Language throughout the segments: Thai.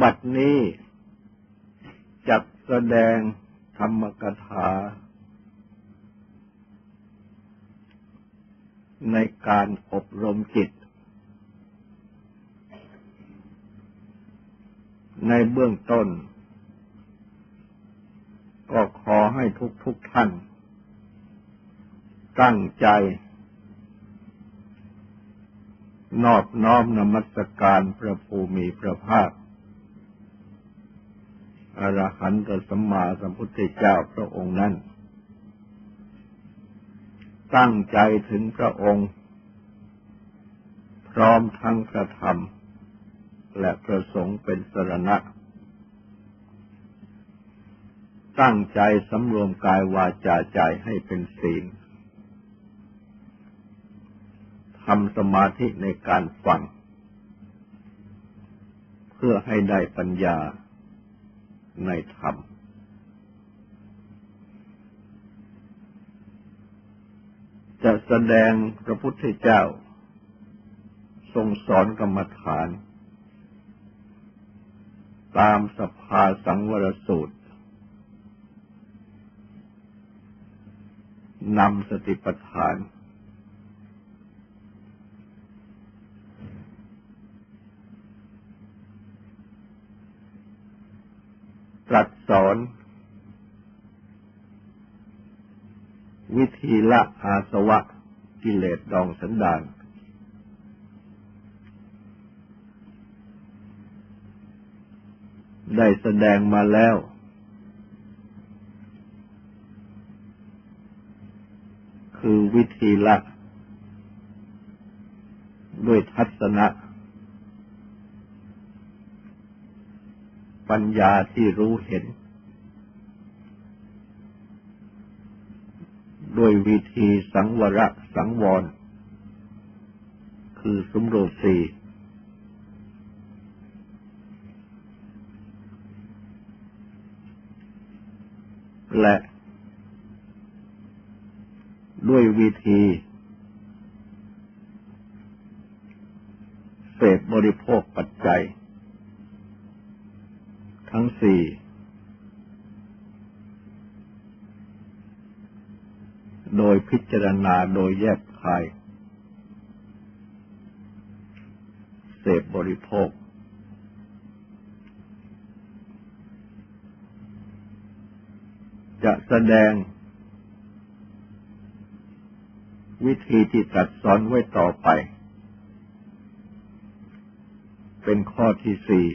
บัดนี้จักแสดงธรรมกถา ในการอบรมจิต ในเบื้องต้น ก็ขอให้ทุกทุกท่าน ตั้งใจ นอบน้อมนมัสการพระภูมิพระภาค อรหันตสัมมาสัมพุทธเจ้าพระองค์นั้น ตั้งใจถึงพระองค์ พร้อมทั้งกระทำและประสงค์เป็นสรณะ ตั้งใจสำรวมกายวาจาใจให้เป็นศีลทำสมาธิในการฟัง เพื่อให้ได้ปัญญา ในธรรม จะแสดงพระพุทธเจ้า ทรงสอนกรรมฐาน ตามสภาสังวรสูตรนำสติปัฏฐาน สอน วิธีละอาสวะกิเลสดองสันดานได้แสดงมาแล้ว คือวิธีละ ด้วยทัศนะ ปัญญาที่รู้เห็น ด้วยวิธีสังวรสังวร คือสมรสีและด้วยวิธีเสพบริโภคปัจจัย ทั้งสี่โดยพิจารณาโดยแยกคาย เสพบริโภค จะแสดง วิธีที่ตัดสอนไว้ต่อไป เป็นข้อที่สี่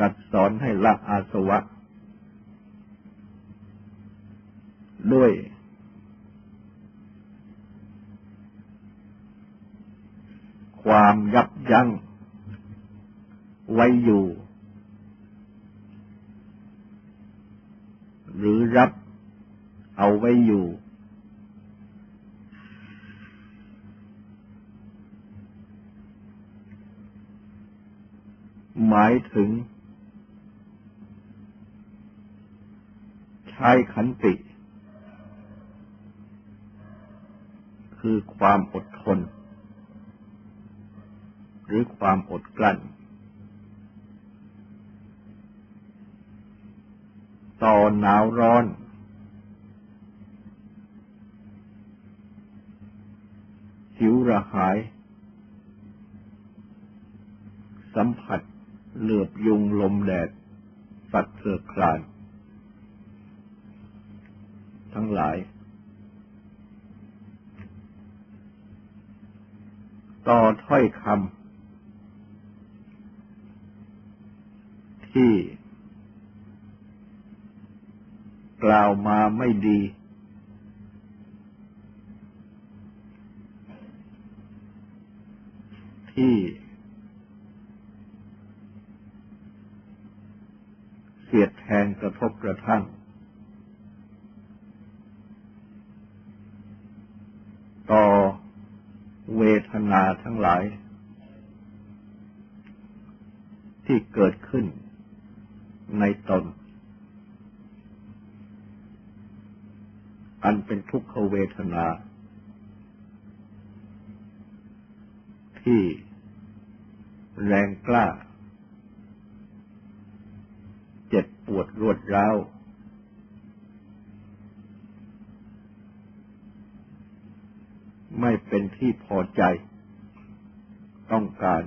รัสสอนให้ละอาสวะ ด้วย ความยับยั้งไว้อยู่ หรือรับเอาไว้อยู่ หมายถึง ช้ขันติ คือความอดทน หรือความอดกลั้น ต่อหนาวร้อน หิวระหาย สัมผัสเหลือบยุงลมแดด สัตว์เสือคลาน ทั้งหลาย ต่อถ้อยคำที่ กล่าวมาไม่ดี ที่เสียดแทงกระทบกระทั่ง ต่อเวทนาทั้งหลาย ที่เกิดขึ้นในตน อันเป็นทุกขเวทนา ที่แรงกล้า เจ็บปวดรวดร้าว ไม่เป็นที่พอใจ ต้องการ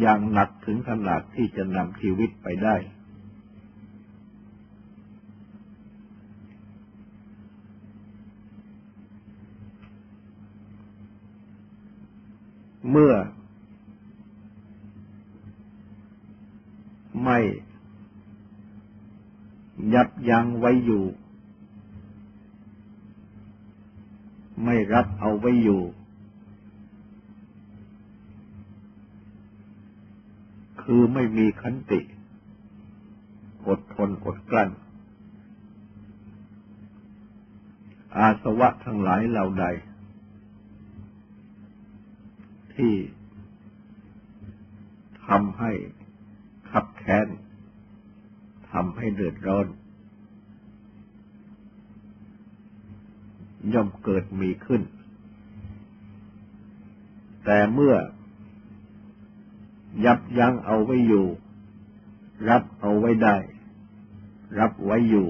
อย่างหนักถึงขนาดที่จะนำชีวิตไปได้ เมื่อไม่ ยับยั้งไว้อยู่ ไม่รับเอาไว้อยู่ คือไม่มีขันติ อดทนอดกลั้น อาสวะทั้งหลายเหล่าใด ที่ทำให้ขับแค้นทำให้เดือดร้อน ย่อมเกิดมีขึ้น แต่เมื่อ ยับยั้งเอาไว้อยู่ รับเอาไว้ได้ รับไว้อยู่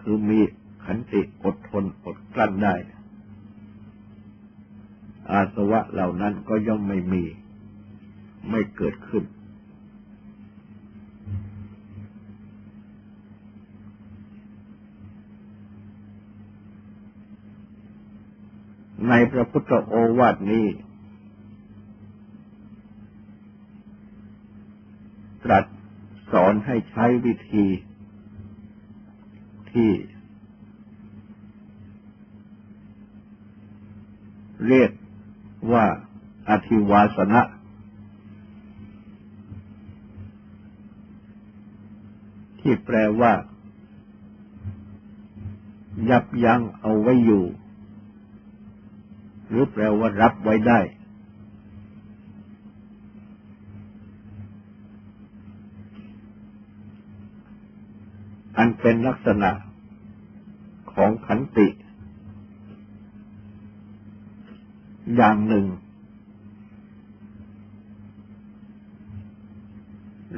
คือมีขันติอดทนอดกลั้นได้ อาสวะเหล่านั้นก็ย่อมไม่มี ไม่เกิดขึ้น ในพระพุทธโอวาทนี้ ตรัสสอนให้ใช้วิธีที่เรียกว่าอธิวาสนะ ที่แปลว่า ยับยั้งเอาไว้อยู่ หรือแปลว่ารับไว้ได้ อันเป็นลักษณะของขันติ อย่างหนึ่ง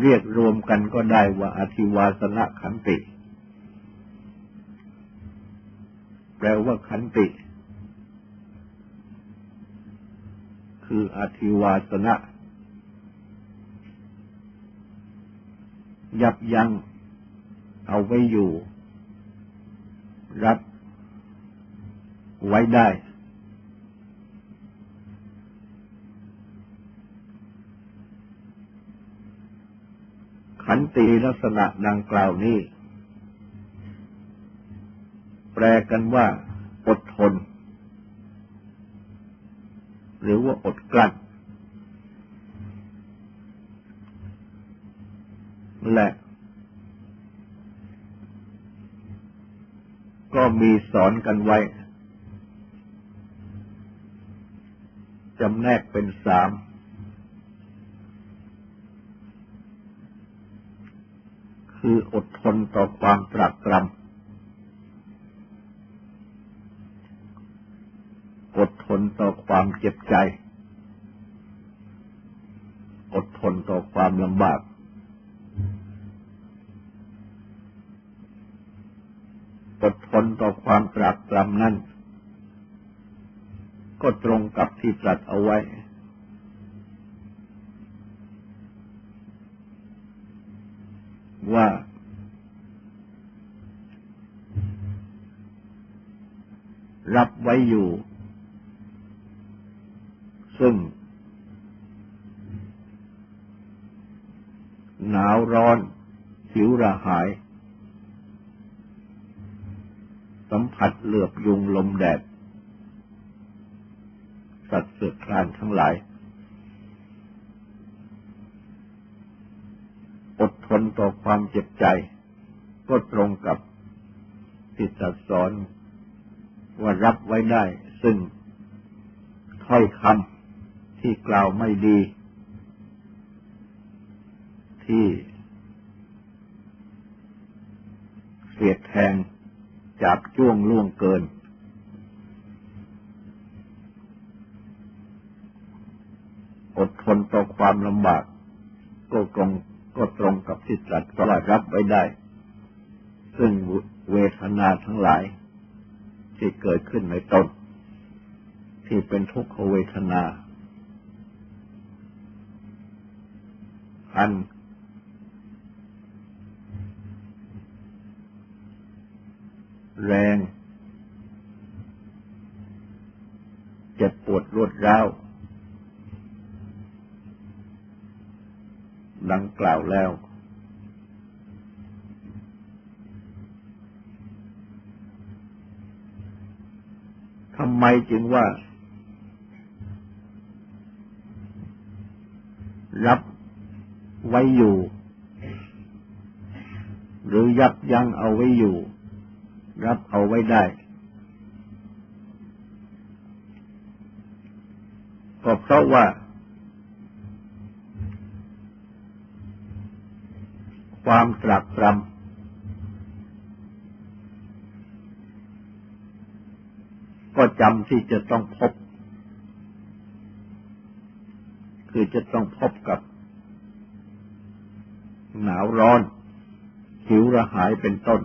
เรียกรวมกันก็ได้ว่าอธิวาสนะขันติ แปลว่าขันติ คืออธิวาสนะ ยับยั้งเอาไว้อยู่ รับไว้ได้ ขันติลักษณะดังกล่าวนี้ แปลกันว่าอดทน หรือว่าอดกลั้นและก็มีสอนกันไว้จำแนกเป็นสาม คืออดทนต่อความตรากตรำ อดทนต่อความเจ็บใจ อดทนต่อความลำบาก อดทนต่อความตรากตรำนั้น ก็ตรงกับที่ตรัสเอาไว้ ว่ารับไว้อยู่ ซึ่ง หนาวร้อนหิวระหาย สัมผัสเหลือบยุงลมแดด สัตว์เสือคลานทั้งหลาย อดทนต่อความเจ็บใจ ก็ตรงกับที่ตรัสสอนว่ารับไว้ได้ ซึ่งถ้อยคำ ที่กล่าวไม่ดี ที่เสียดแทงจับจ้วงล่วงเกิน อดทนต่อความลำบาก ก็ตรงก็ตรงกับที่ตรัสว่ารับไว้ได้ ซึ่งเวทนาทั้งหลาย ที่เกิดขึ้นในตนที่เป็นทุกขเวทนา อัน แรง เจ็บปวดรวดร้าว ดังกล่าวแล้ว ทำไมจึงว่า รับ ไว้อยู่ หรือยับยั้งเอาไว้อยู่ รับเอาไว้ได้ ก็เพราะว่า ความตรักตรำก็จำที่จะต้องพบ คือจะต้องพบกับ หนาวร้อน หิวระหายเป็นต้น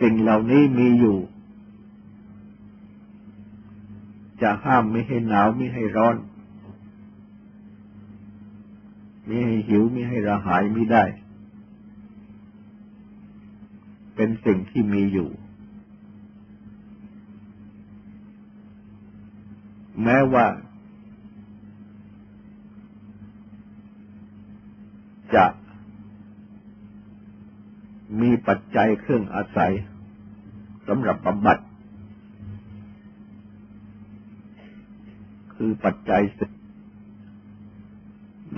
สิ่งเหล่านี้มีอยู่ จะห้ามไม่ให้หนาวไม่ให้ร้อนไม่ให้หิวไม่ให้ระหายไม่ได้ เป็นสิ่งที่มีอยู่ แม้ว่าจะมีปัจจัยเครื่องอาศัยสำหรับบำบัด คือปัจจัยสิ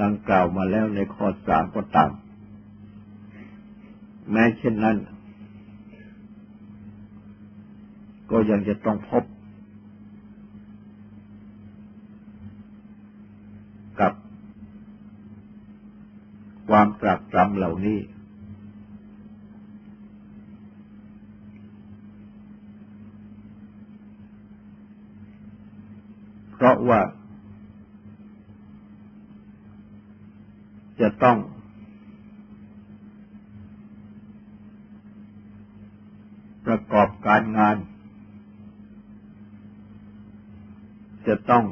ดังกล่าวมาแล้วในข้อสามก็ตาม แม้เช่นนั้น ก็ยังจะต้องพบกับ ความตรากตรำเหล่านี้ เพราะว่า จะต้อง ประกอบการงาน จะต้อง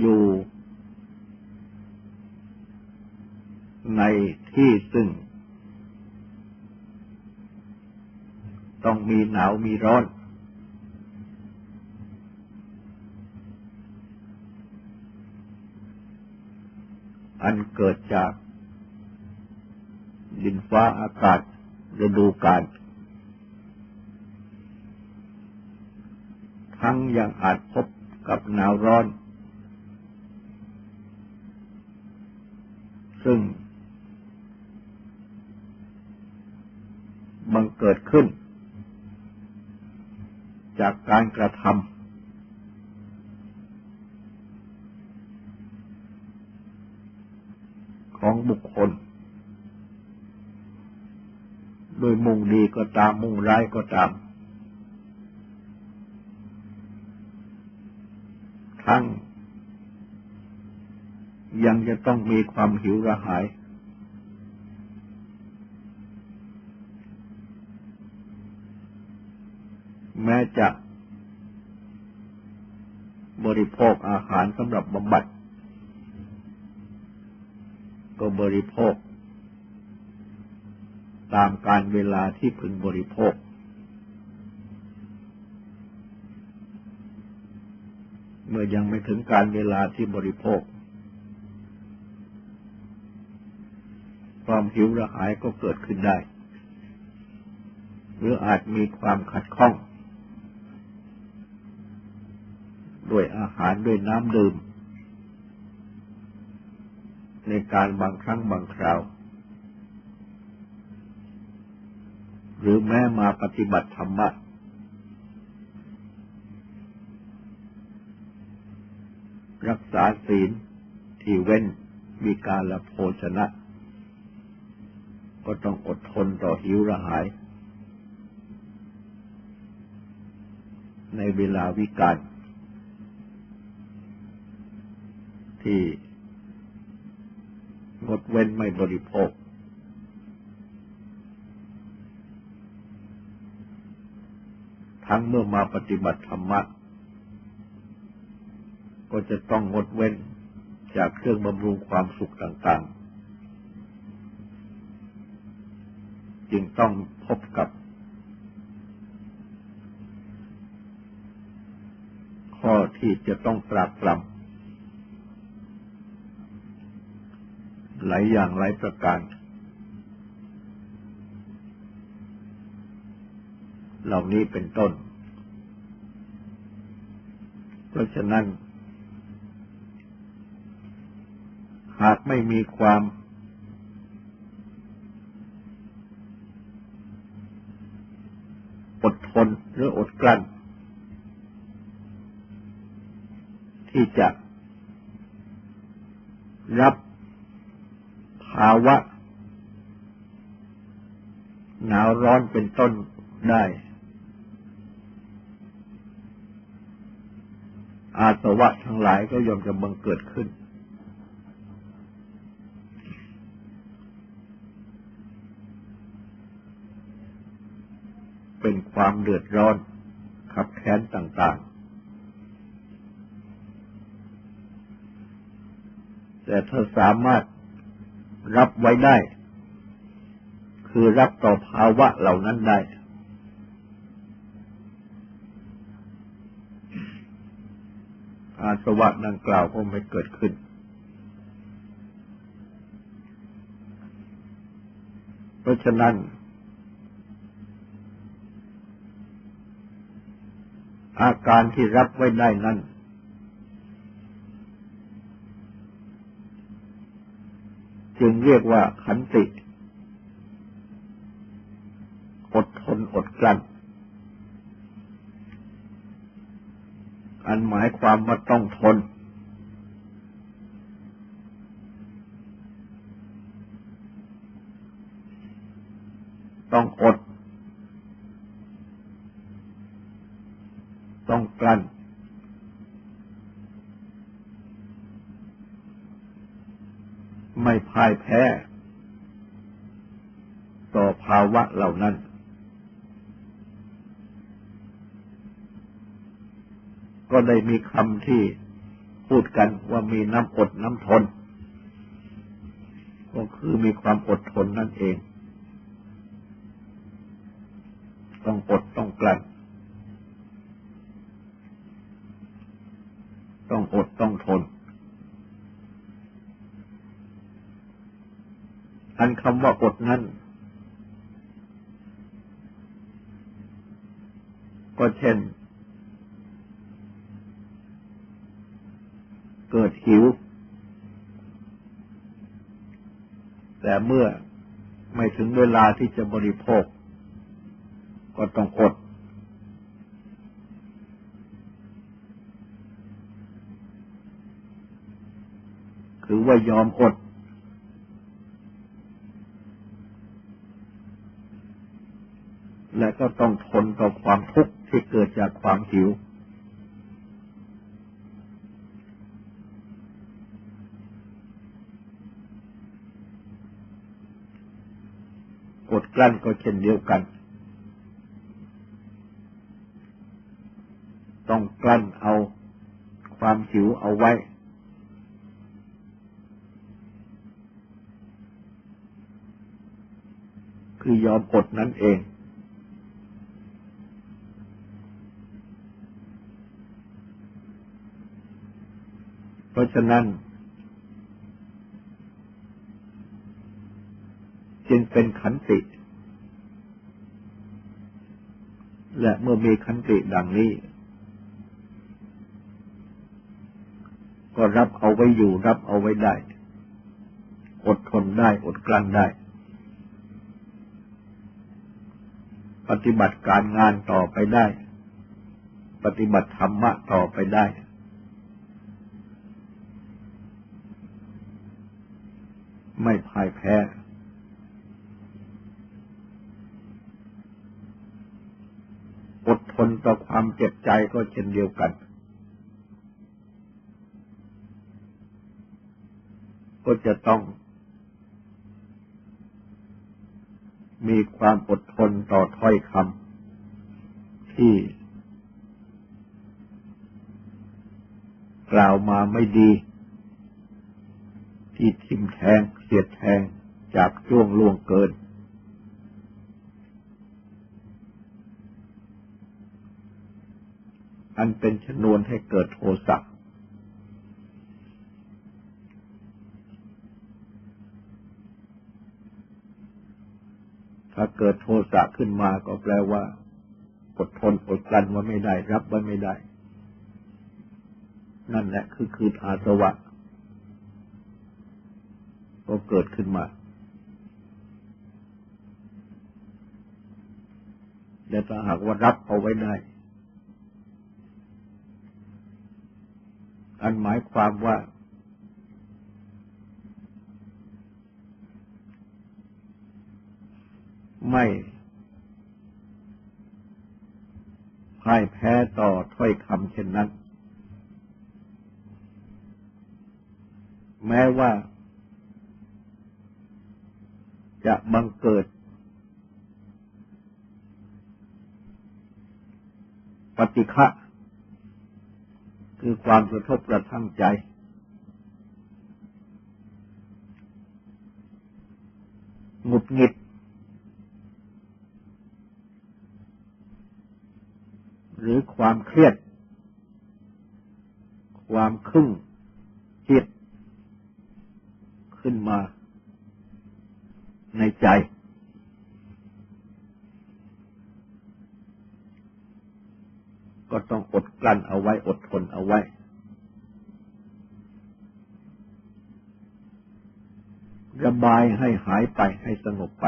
อยู่ ในที่ซึ่ง ต้องมีหนาวมีร้อน อันเกิดจากดินฟ้าอากาศฤดูกาลทั้งยังอาจพบกับหนาวร้อน ซึ่ง บังเกิดขึ้น จากการกระทำของบุคคล โดยมุ่งดีก็ตามมุ่งร้ายก็ตาม ทั้งยังจะต้องมีความหิวระหาย แม้จะบริโภคอาหารสำหรับบำบัด ก็บริโภค ตามการเวลาที่พึงบริโภค เมื่อยังไม่ถึงการเวลาที่บริโภค ความหิวระหายก็เกิดขึ้นได้ หรืออาจมีความขัดข้อง ด้วยอาหารด้วยน้ำดื่ม ในการบางครั้งบางคราว หรือแม้มาปฏิบัติธรรมะรักษาศีลที่เว้นมีการละโภชนะ ก็ต้องอดทนต่อหิวระหาย ในเวลาวิกาล ที่งดเว้นไม่บริโภค ทั้งเมื่อมาปฏิบัติธรรมะ ก็จะต้องงดเว้นจากเครื่องบำรุงความสุขต่างๆ จึงต้องพบกับ ข้อที่จะต้องปราบปรำ หลายอย่างหลายประการ เหล่านี้เป็นต้น เพราะฉะนั้น หากไม่มีความอดทนหรืออดกลั้น ที่จะรับ ภาวะ หนาวร้อนเป็นต้นได้ อาสวะทั้งหลายก็ย่อมจะบังเกิดขึ้น เป็นความเดือดร้อนขับแค้นต่าง ๆ แต่ถ้าสามารถ รับไว้ได้ คือรับต่อภาวะเหล่านั้นได้ อาสวะดังกล่าวก็ไม่เกิดขึ้น เพราะฉะนั้น อาการที่รับไว้ได้นั้น จึงเรียกว่าขันติ อดทนอดกลั้น อันหมายความว่าต้องทน ต้องอด ต้องกลั้น ไม่พ่ายแพ้ ต่อภาวะเหล่านั้น ก็ได้มีคำที่พูดกันว่ามีน้ำอดน้ำทน ก็คือมีความอดทนนั่นเอง ต้องอดต้องกลั้นต้องอดต้องทน อันคำว่าอดนั้น ก็เช่น เกิดหิว แต่เมื่อไม่ถึงเวลาที่จะบริโภค ก็ต้องอดคือว่ายอมอด และก็ต้องทนต่อความทุกข์ที่เกิดจากความหิว กดกลั้นก็เช่นเดียวกัน ต้องกลั้นเอาความหิวเอาไว้ คือยอมอดนั่นเอง เพราะฉะนั้น จึงเป็นขันติ และเมื่อมีขันติดังนี้ ก็รับเอาไว้อยู่รับเอาไว้ได้ อดทนได้อดกลั้นได้ ปฏิบัติการงานต่อไปได้ ปฏิบัติธรรมะต่อไปได้ ไม่พ่ายแพ้อดทนต่อความเจ็บใจก็เช่นเดียวกัน ก็จะต้อง มีความอดทนต่อถ้อยคำที่ กล่าวมาไม่ดี ที่ทิมแทง เสียดแทงจากช่วงล่วงเกิน อันเป็นชนวนให้เกิดโทสะถ้าเกิดโทสะขึ้นมาก็แปลว่าอดทนอดกลั้นว่าไม่ได้ รับไว้ไม่ได้ นั่นแหละคือคืออาสวะ ก็เกิดขึ้นมาแต่ถ้าหากว่ารับเอาไว้ได้ อันหมายความว่า ไม่พ่ายแพ้ต่อถ้อยคำเช่นนั้น แม้ว่า จะบังเกิด ปฏิฆะคือความกระทบกระทั่งใจ หงุดหงิด หรือความเครียด ความครึ่งจิตขึ้นมา ในใจ ก็ต้องอดกลั้นเอาไว้อดทนเอาไว้ ระบายให้หายไปให้สงบไป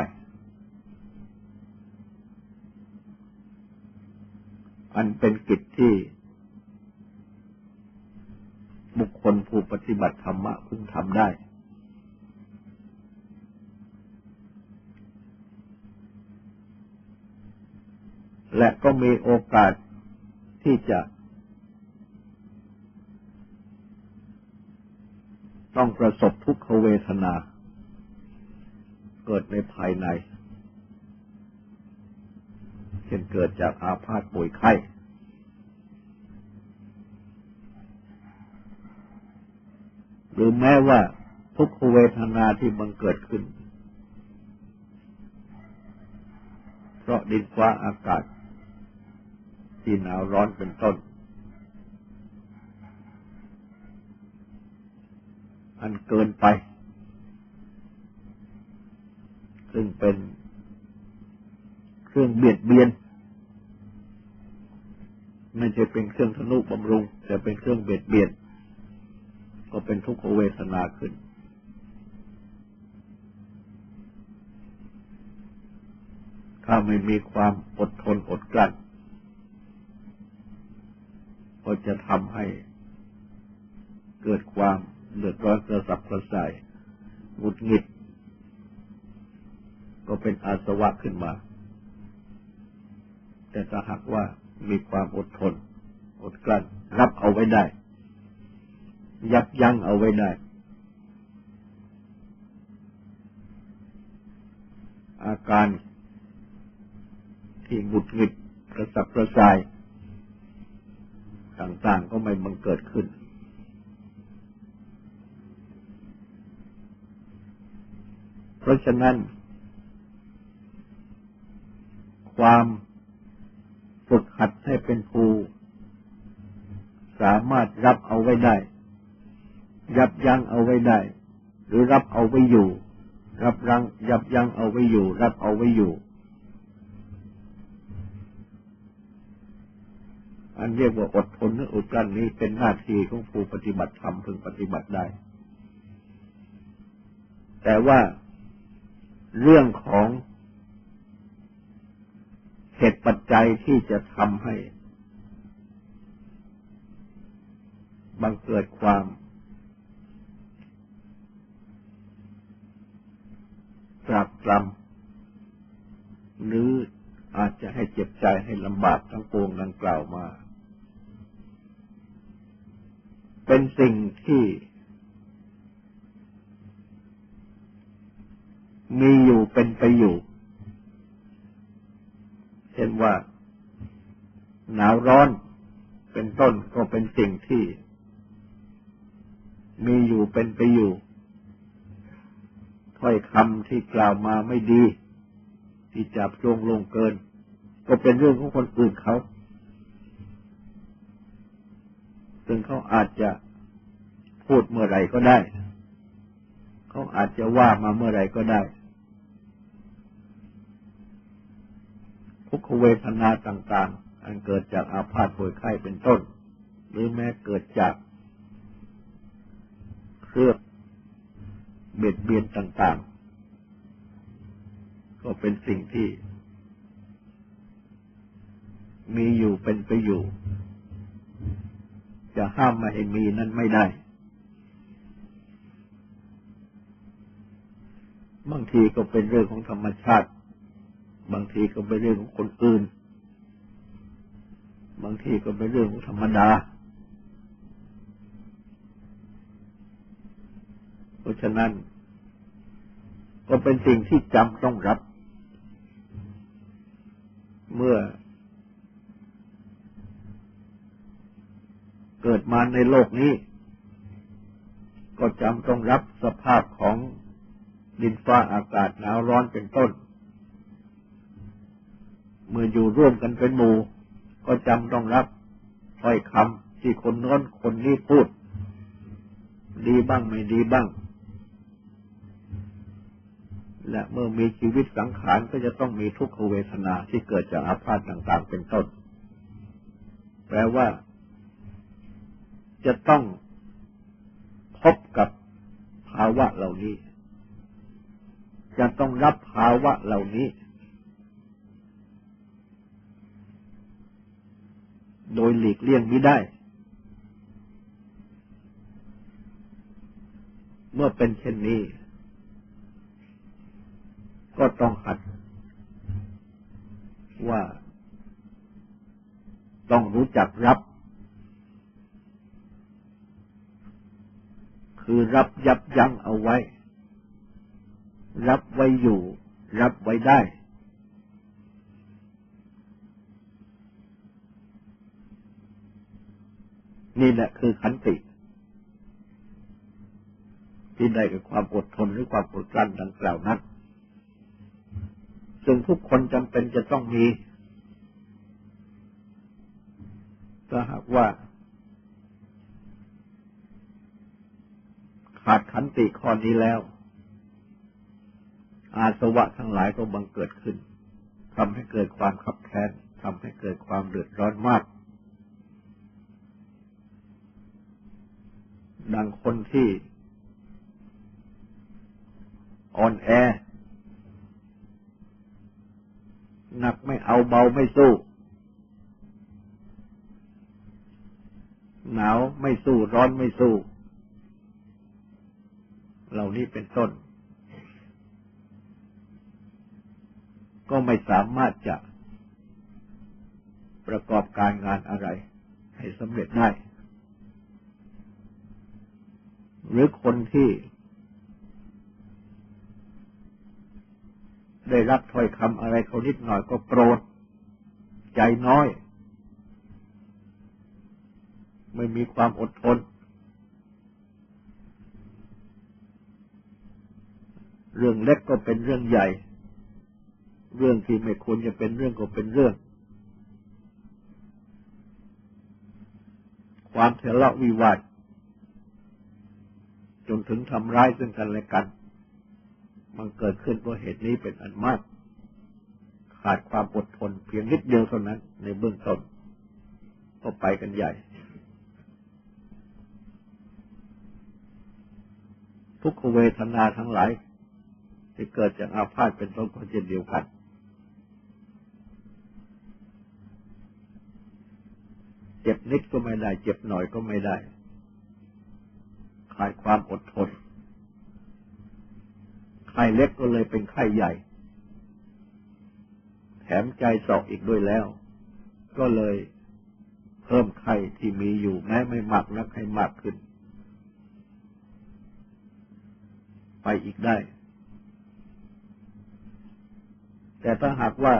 อันเป็นกิจที่บุคคลผู้ปฏิบัติธรรมะพึงทำได้ และก็มีโอกาสที่จะ ต้องประสบทุกขเวทนา เกิดในภายใน เช่นเกิดจากอาพาธป่วยไข้ หรือแม้ว่าทุกขเวทนาที่บังเกิดขึ้น เพราะดินฟ้าอากาศ ที่หนาวร้อนเป็นต้น อันเกินไป ซึ่งเป็นเครื่องเบียดเบียนไม่ใช่เป็นเครื่องทนุบำรุง แต่เป็นเครื่องเบียดเบียน ก็เป็นทุกขเวทนาขึ้น ถ้าไม่มีความอดทนอดกลั้น ก็จะทำให้เกิดความเดือดร้อนกระสับกระส่ายหงุดหงิด ก็เป็นอาสวะขึ้นมา แต่ถ้าหากว่ามีความอดทน อดกลั้นรับเอาไว้ได้ ยับยั้งเอาไว้ได้ อาการที่หงุดหงิดกระสับกระส่าย ต่างๆ ก็ไม่บังเกิดขึ้น เพราะฉะนั้น ความฝึกหัดให้เป็นครู สามารถรับเอาไว้ได้ ยับยั้งเอาไว้ได้ หรือรับเอาไว้อยู่ รับรังยับยั้งเอาไว้อยู่ รับเอาไว้อยู่ อันเรียกว่าอดทนและอดกลั้นนี้เป็นหน้าที่ของผู้ปฏิบัติธรรมพึงปฏิบัติได้ แต่ว่าเรื่องของเหตุปัจจัยที่จะทำให้บังเกิดความ ตรากตรำหรืออาจจะให้เจ็บใจให้ลำบากทั้งปวงดังกล่าวมา เป็นสิ่งที่มีอยู่เป็นไปอยู่ เช่นว่า หนาวร้อนเป็นต้นก็เป็นสิ่งที่ มีอยู่เป็นไปอยู่ ถ้อยคำที่กล่าวมาไม่ดี ที่จับจงลงเกิน ก็เป็นเรื่องของคนอื่นเขา ซึ่งเขาอาจจะพูดเมื่อไรก็ได้ เขาอาจจะว่ามาเมื่อไรก็ได้ทุกขเวทนาต่าง ๆ อันเกิดจากอาพาธป่วยไข้เป็นต้น หรือแม้เกิดจากเครื่องเบียดเบียนต่าง ๆ ก็เป็นสิ่งที่ มีอยู่เป็นไปอยู่ จะห้ามไมาให้มีนั้นไม่ได้ บางทีก็เป็นเรื่องของธรรมชาติ บางทีก็เป็นเรื่องของคนอื่น บางทีก็เป็นเรื่องของธรรมดา เพราะฉะนั้น ก็เป็นสิ่งที่จำต้องรับ เมื่อ เกิดมาในโลกนี้ ก็จำต้องรับสภาพของดินฟ้าอากาศหนาวร้อนเป็นต้น เมื่ออยู่ร่วมกันเป็นหมู่ ก็จำต้องรับถ้อยคำที่คนน้นคนนี้พูด ดีบ้างไม่ดีบ้าง และเมื่อมีชีวิตสังขารก็จะต้องมีทุกขเวทนาที่เกิดจากอาพาธต่าง ๆ เป็นต้น แปลว่า จะต้องพบกับภาวะเหล่านี้ จะต้องรับภาวะเหล่านี้ โดยหลีกเลี่ยงไม่ได้ เมื่อเป็นเช่นนี้ ก็ต้องหัดว่าต้องรู้จักรับ คือรับยับยั้งเอาไว้ รับไว้อยู่ รับไว้ได้ นี่แหละคือขันติ ที่ได้กับความอดทนหรือความอดกลั้นดังกล่าวนั้นซึ่งทุกคนจำเป็นจะต้องมีถ้าหากว่า ขาดขันติข้อนี้แล้ว อาสวะทั้งหลายก็บังเกิดขึ้นทำให้เกิดความขับแค้นทำให้เกิดความเดือดร้อนมาก ดังคนที่อ่อนแอ หนักไม่เอาเบาไม่สู้ หนาวไม่สู้ร้อนไม่สู้ เหล่านี้เป็นต้น ก็ไม่สามารถจะประกอบการงานอะไร ให้สำเร็จได้ หรือคนที่ ได้รับถ้อยคำอะไรเขานิดหน่อยก็โกรธใจน้อย ไม่มีความอดทน เรื่องเล็กก็เป็นเรื่องใหญ่ เรื่องที่ไม่ควรจะเป็นเรื่องก็เป็นเรื่อง ความทะเลาะวิวาทจนถึงทำร้ายซึ่งกันและกัน มันเกิดขึ้นเพราะเหตุนี้เป็นอันมาก ขาดความอดทนเพียงนิดเดียวเท่านั้น ในเบื้องต้นก็ไปกันใหญ่ ทุกขเวทนาทั้งหลาย ที่เกิดจากอาพาธเป็นต้นก็เช่นเดียวกัน เจ็บนิดก็ไม่ได้ เจ็บหน่อยก็ไม่ได้ขายความอดทนไข้เล็กก็เลยเป็นไข้ใหญ่ แถมใจสอกอีกด้วยแล้ว ก็เลยเพิ่มไข้ที่มีอยู่แม้ไม่มากนักให้มากขึ้น ไปอีกได้ แต่ถ้าหากว่า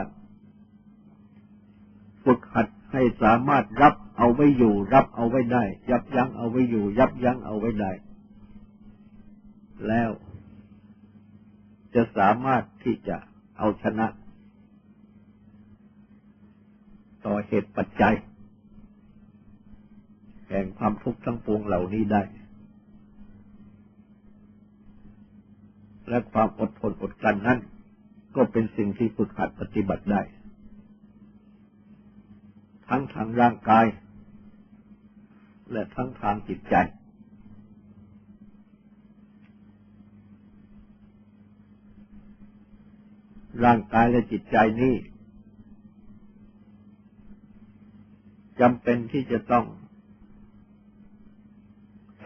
ฝึกหัดให้สามารถรับเอาไว้อยู่ รับเอาไว้ได้ ยับยั้งเอาไว้อยู่ ยับยั้งเอาไว้ได้ แล้วจะสามารถที่จะเอาชนะ ต่อเหตุปัจจัย แห่งความทุกข์ทั้งปวงเหล่านี้ได้ และความอดทนอดกลั้นนั้น ก็เป็นสิ่งที่ฝึกหัดปฏิบัติได้ ทั้งทางร่างกาย และทั้งทางจิตใจ ร่างกายและจิตใจนี้จำเป็นที่จะต้อง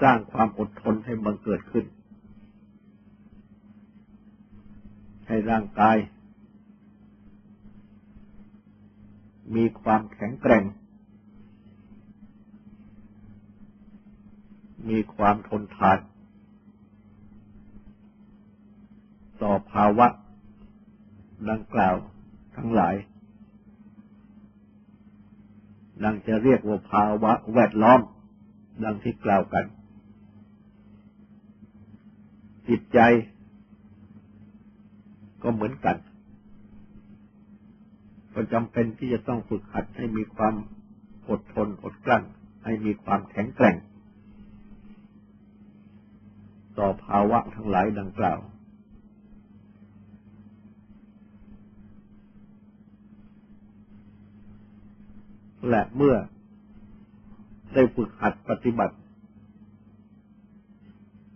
สร้างความอดทนให้บังเกิดขึ้น ให้ร่างกาย มีความแข็งแกร่ง มีความทนทาน ต่อภาวะ ดังกล่าวทั้งหลาย ดังจะเรียกว่าภาวะแวดล้อม ดังที่กล่าวกัน จิตใจ ก็เหมือนกัน ก็จำเป็นที่จะต้องฝึกหัดให้มีความอดทนอดกลั้น ให้มีความแข็งแกร่ง ต่อภาวะทั้งหลายดังกล่าว และเมื่อได้ฝึกหัดปฏิบัติ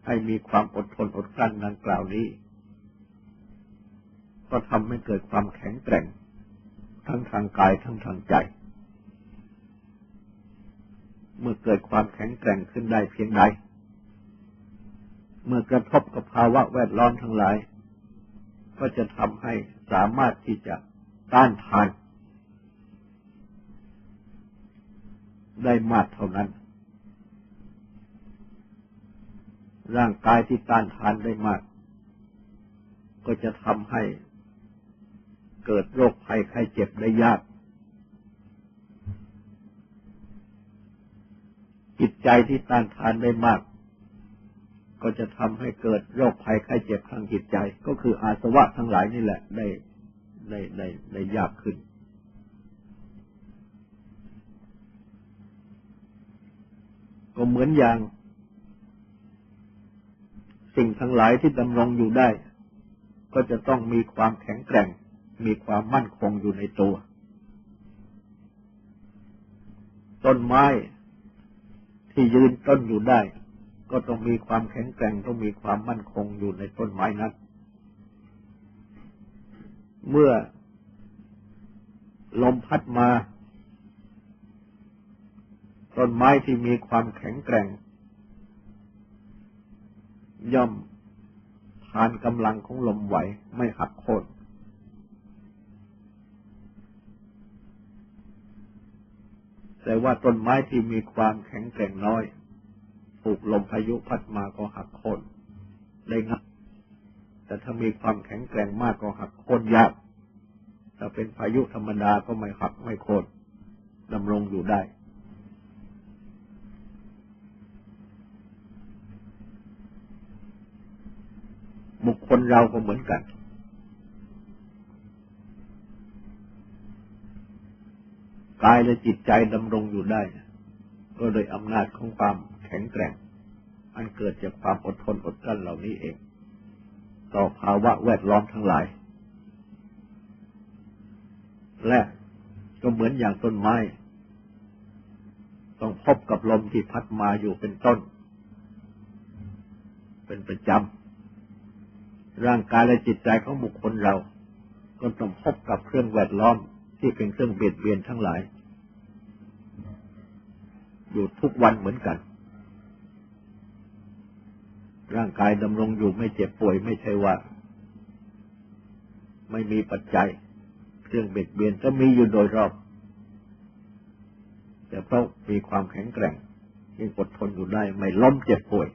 ให้มีความอดทนอดกลั้นดังกล่าวนี้ ก็ทำให้เกิดความแข็งแกร่ง ทั้งทางกายทั้งทางใจ เมื่อเกิดความแข็งแกร่งขึ้นได้เพียงใด เมื่อกระทบกับภาวะแวดล้อมทั้งหลาย ก็จะทำให้สามารถที่จะต้านทาน ได้มากเท่านั้น ร่างกายที่ต้านทานได้มากก็จะทำให้ เกิดโรคภัยไข้เจ็บได้ยาก จิตใจที่ต้านทานได้มาก ก็จะทำให้เกิดโรคภัยไข้เจ็บทางจิตใจ ก็คืออาสวะทั้งหลายนี่แหละได้ได้ได้ได้ยากขึ้น ก็เหมือนอย่าง สิ่งทั้งหลายที่ดำรงอยู่ได้ ก็จะต้องมีความแข็งแกร่ง มีความมั่นคงอยู่ในตัว ต้นไม้ที่ยืนต้นอยู่ได้ ก็ต้องมีความแข็งแกร่งต้องมีความมั่นคงอยู่ในต้นไม้นั้น เมื่อลมพัดมา ต้นไม้ที่มีความแข็งแกร่ง ย่อมทานกำลังของลมไหวไม่หักโค่น แต่ว่าต้นไม้ที่มีความแข็งแกร่งน้อย ถูกลมพายุพัดมาก็หักโค่นได้งับแต่ถ้ามีความแข็งแกร่งมากก็หักโค่นยากถ้าเป็นพายุธรรมดาก็ไม่หักไม่โค่นดำรงอยู่ได้ บุคคลเราก็เหมือนกัน กายและจิตใจดำรงอยู่ได้ ก็โดยอำนาจของความแข็งแกร่ง อันเกิดจากความอดทนอดกลั้นเหล่านี้เอง ต่อภาวะแวดล้อมทั้งหลาย และก็เหมือนอย่างต้นไม้ ต้องพบกับลมที่พัดมาอยู่เป็นต้น เป็นประจำร่างกายและจิตใจของบุคคลเรา ก็ต้องพบกับเครื่องแวดล้อม ที่เป็นเครื่องเบียดเบียนทั้งหลาย อยู่ทุกวันเหมือนกัน ร่างกายดำรงอยู่ไม่เจ็บป่วยไม่ใช่ว่า ไม่มีปัจจัย เครื่องเบียดเบียนก็มีอยู่โดยรอบ แต่เพราะมีความแข็งแกร่งยังอดทนอยู่ได้ไม่ล้มเจ็บป่วย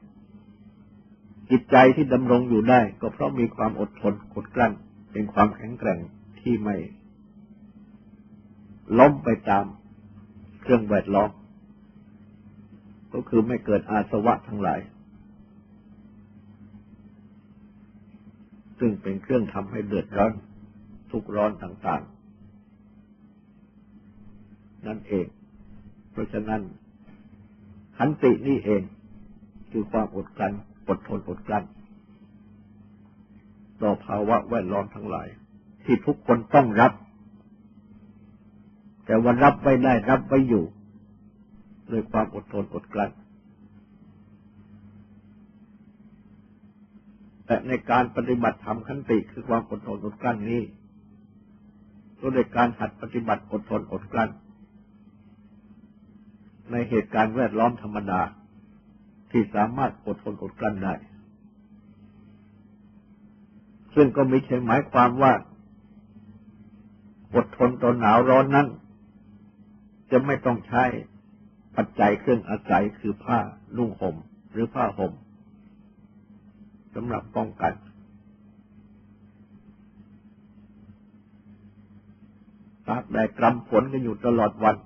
จิตใจที่ดำรงอยู่ได้ ก็เพราะมีความอดทนกดกลั้นเป็นความแข็งแกร่งที่ไม่ ล้มไปตามเครื่องแวดล้อมก็คือไม่เกิดอาสวะทั้งหลาย ซึ่งเป็นเครื่องทำให้เดือดร้อนทุกร้อนต่างๆ นั่นเอง เพราะฉะนั้นขันตินี่เอง คือความอดกลั้นอดทนอดกลั้นต่อภาวะแวดล้อมทั้งหลาย ที่ทุกคนต้องรับ แต่ว่ารับไว้ได้รับไว้อยู่ด้วยความอดทนอดกลั้นแต่ในการปฏิบัติธรรมขันติคือความอดทนอดกลั้นนี้ก็โดยการหัดปฏิบัติอดทนอดกลั้น ในเหตุการณ์แวดล้อมธรรมดาที่สามารถอดทนอดกลั้นได้ ซึ่งก็ไม่ใช่หมายความว่า อดทนต่อหนาวร้อนนั้น จะไม่ต้องใช้ปัจจัยเครื่องอาศัยคือผ้านุ่งห่มหรือผ้าห่มสำหรับป้องกัน ตากแดดกำฝนกันอยู่ตลอดวัน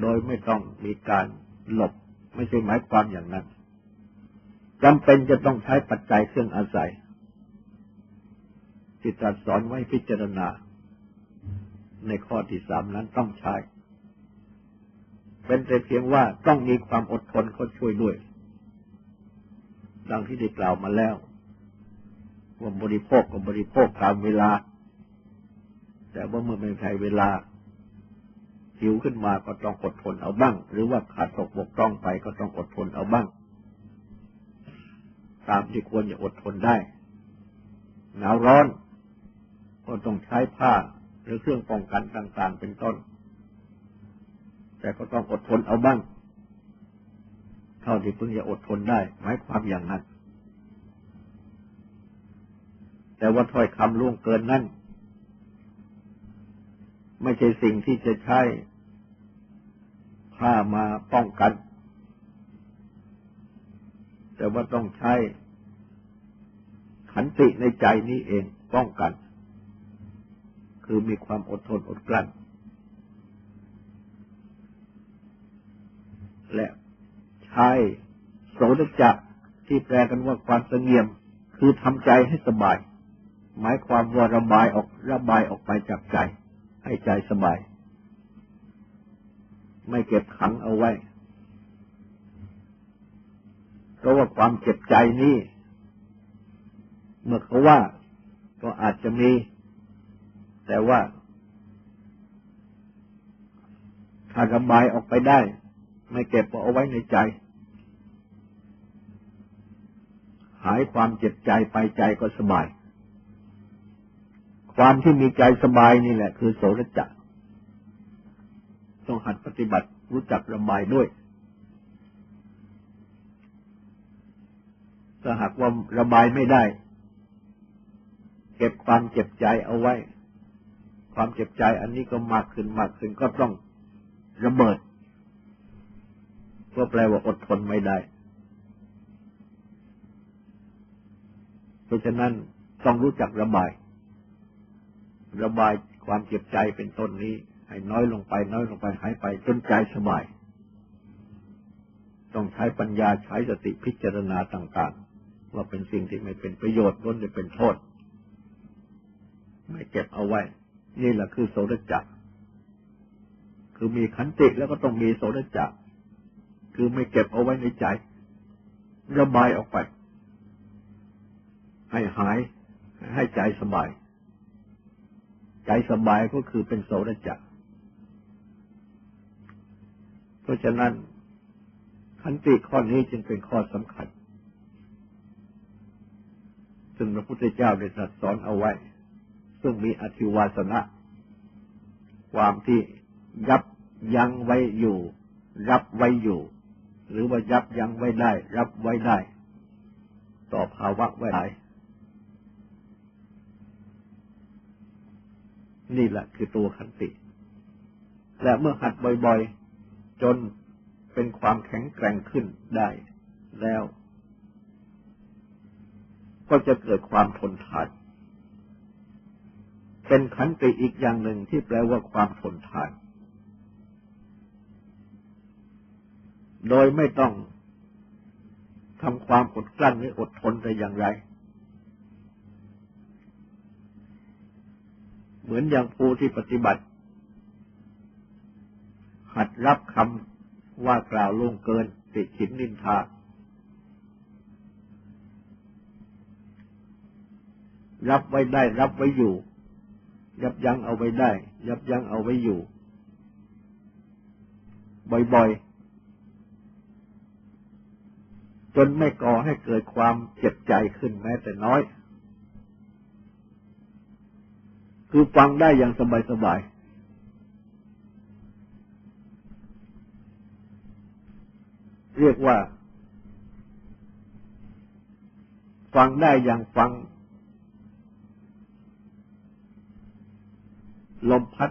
โดยไม่ต้องมีการหลบ ไม่ใช่หมายความอย่างนั้นจำเป็นจะต้องใช้ปัจจัยเครื่องอาศัยที่ตรัสสอนไว้พิจารณา ในข้อที่สามนั้นต้องใช้ เป็นแต่เพียงว่าต้องมีความอดทนเขาช่วยด้วย ดังที่ได้กล่าวมาแล้วว่าบริโภคกับบริโภคตามเวลา แต่ว่าเมื่อไม่ใช่เวลาหิวขึ้นมาก็ต้องอดทนเอาบ้าง หรือว่าขาดตกบกต้องไปก็ต้องอดทนเอาบ้าง ตามที่ควรจะอดทนได้ หนาวร้อน ก็ต้องใช้ผ้า หรือเครื่องป้องกันต่าง ๆ เป็นต้น แต่ก็ต้องอดทนเอาบ้าง เท่าที่เพิ่งจะอดทนได้ หมายความอย่างนั้น แต่ว่าถ้อยคำล่วงเกินนั้นไม่ใช่สิ่งที่จะใช้ผ้ามาป้องกัน แต่ว่าต้องใช้ขันติในใจนี้เองป้องกัน คือมีความอดทนอดกลั้น และใช้โสดจักที่แปลกันว่าความสงเงียม คือทำใจให้สบาย หมายความว่าระบายออกระบายออกไปจากใจ ให้ใจสบาย ไม่เก็บขังเอาไว้ เพราะว่าความเจ็บใจนี้เมื่อเขาว่าก็อาจจะมี แต่ว่า ถ้าระบายออกไปได้ ไม่เก็บเอาไว้ในใจ หายความเจ็บใจไปใจก็สบาย ความที่มีใจสบายนี่แหละ คือโสรจะต้องหัดปฏิบัติรู้จักระบายด้วยถ้าหากว่าระบายไม่ได้ เก็บความเจ็บใจเอาไว้ ความเจ็บใจ อันนี้ก็มากขึ้นมากขึ้นก็ต้องระเบิดก็แปลว่าอดทนไม่ได้ เพราะฉะนั้นต้องรู้จักระบาย ระบายความเจ็บใจเป็นต้นนี้ ให้น้อยลงไป น้อยลงไปหายไปจนใจสบาย ต้องใช้ปัญญาใช้สติพิจารณาต่าง ๆ ว่าเป็นสิ่งที่ไม่เป็นประโยชน์ล้นจะเป็นโทษ ไม่เก็บเอาไว้ นี่แหละคือโสดจักคือมีขันติแล้วก็ต้องมีโสดจักคือไม่เก็บเอาไว้ในใจ ระบายออกไป ให้หาย ให้ใจสบาย ใจสบายก็คือเป็นโสดจักเพราะฉะนั้นขันติข้อนี้จึงเป็นข้อสำคัญ ซึ่งพระพุทธเจ้าได้ตรัสสอนเอาไว้ ซึ่งมีอธิวาสนะ ความที่ยับยั้งไว้อยู่ รับไว้อยู่ หรือว่ายับยั้งไว้ได้ รับไว้ได้ ต่อภาวะไว้ได้นี่แหละคือตัวขันติ และเมื่อหัดบ่อยๆ จนเป็นความแข็งแกร่งขึ้นได้แล้ว ก็จะเกิดความทนทาน เป็นขันติอีกอย่างหนึ่งที่แปลว่าความทนทาน โดยไม่ต้องทำความอดกลั้นหรืออดทนแต่อย่างไร เหมือนอย่างผู้ที่ปฏิบัติ หัดรับคำว่ากล่าวล่วงเกิน ติดฉินนินทา รับไว้ได้รับไว้อยู่ ยับยั้งเอาไว้ได้ ยับยั้งเอาไว้อยู่ บ่อยๆ จนไม่ก่อให้เกิดความเจ็บใจขึ้นแม้แต่น้อย คือฟังได้อย่างสบายๆเรียกว่า ฟังได้อย่างฟัง ลมพัด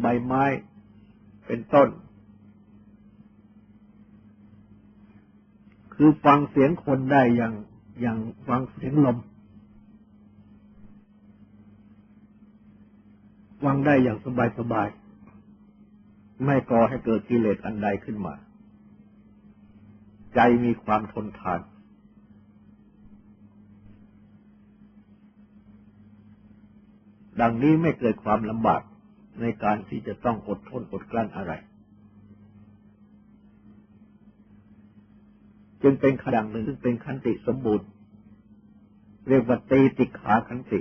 ใบไม้เป็นต้น คือฟังเสียงคนได้อย่างอย่างฟังเสียงลม ฟังได้อย่างสบายสบาย ไม่ก่อให้เกิดกิเลสอันใดขึ้นมา ใจมีความทนทาน ดังนี้ไม่เกิดความลำบากในการที่จะต้องอดทนอดกลั้นอะไร จึงเป็นขดังหนึ่งซึ่งเป็นขันติสมบูรณ์ เรียกว่าตีติขาขันติ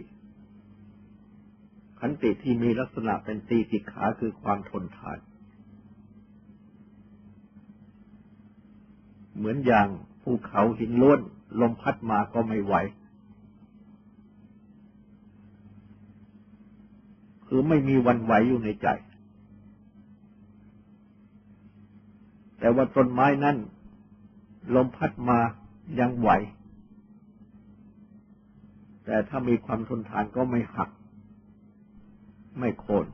ขันติที่มีลักษณะเป็นตีติขาคือความทนทาน เหมือนอย่างภูเขาหินล้วน ลมพัดมาก็ไม่ไหว คือไม่มีวันไหวอยู่ในใจ แต่ว่าต้นไม้นั้น ลมพัดมายังไหว แต่ถ้ามีความทนทานก็ไม่หัก ไม่โค่น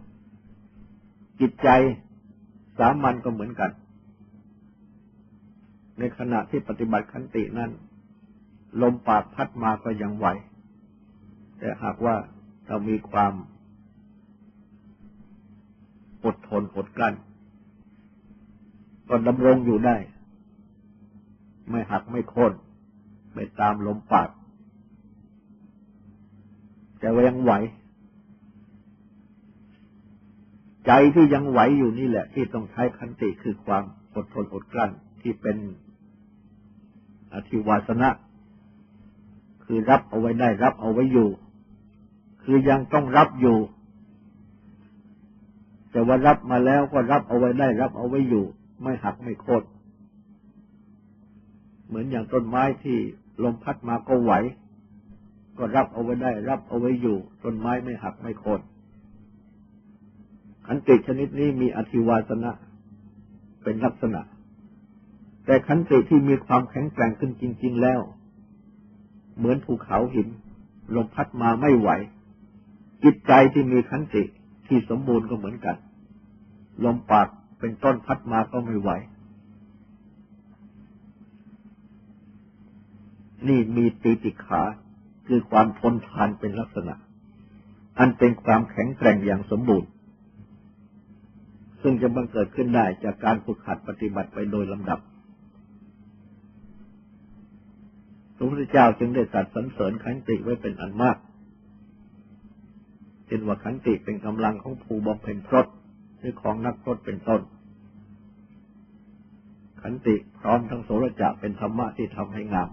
จิตใจสามัญก็เหมือนกัน ในขณะที่ปฏิบัติขันตินั้น ลมปากพัดมาก็ยังไหว แต่หากว่าเรามีความ อดทนอดกลั้นก็ดำรงอยู่ได้ ไม่หักไม่โค่นไม่ตามลมปากแต่ว่ายังไหว ใจที่ยังไหวอยู่นี่แหละ ที่ต้องใช้คันติคือความอดทนอดกลั้นที่เป็นอธิวาสนะ คือรับเอาไว้ได้รับเอาไว้อยู่ คือยังต้องรับอยู่ แต่ว่ารับมาแล้วก็รับเอาไว้ได้รับเอาไว้อยู่ ไม่หักไม่โค่นเหมือนอย่างต้นไม้ที่ลมพัดมาก็ไหว ก็รับเอาไว้ได้ รับเอาไว้อยู่ ต้นไม้ไม่หักไม่โค่นขันติชนิดนี้มีอธิวาสนะเป็นลักษณะ แต่ขันติที่มีความแข็งแกร่งขึ้นจริง ๆแล้ว เหมือนภูเขาหิน ลมพัดมาไม่ไหว จิตใจที่มีขันติ ที่สมบูรณ์ก็เหมือนกัน ลมปากเป็นต้นพัดมาก็ไม่ไหว นี่มีตีติขาคือความทนทานเป็นลักษณะ อันเป็นความแข็งแกร่งอย่างสมบูรณ์ ซึ่งจะบังเกิดขึ้นได้จากการฝึกหัดปฏิบัติไปโดยลำดับพระพุทธเจ้าจึงได้ตรัสสรรเสริญขันติไว้เป็นอันมาก เช่นว่าขันติเป็นกำลังของผู้บำเพ็ญพรตหรือของนักพรตเป็นต้น ขันติพร้อมทั้งโสรจะเป็นธรรมะที่ทำให้งาม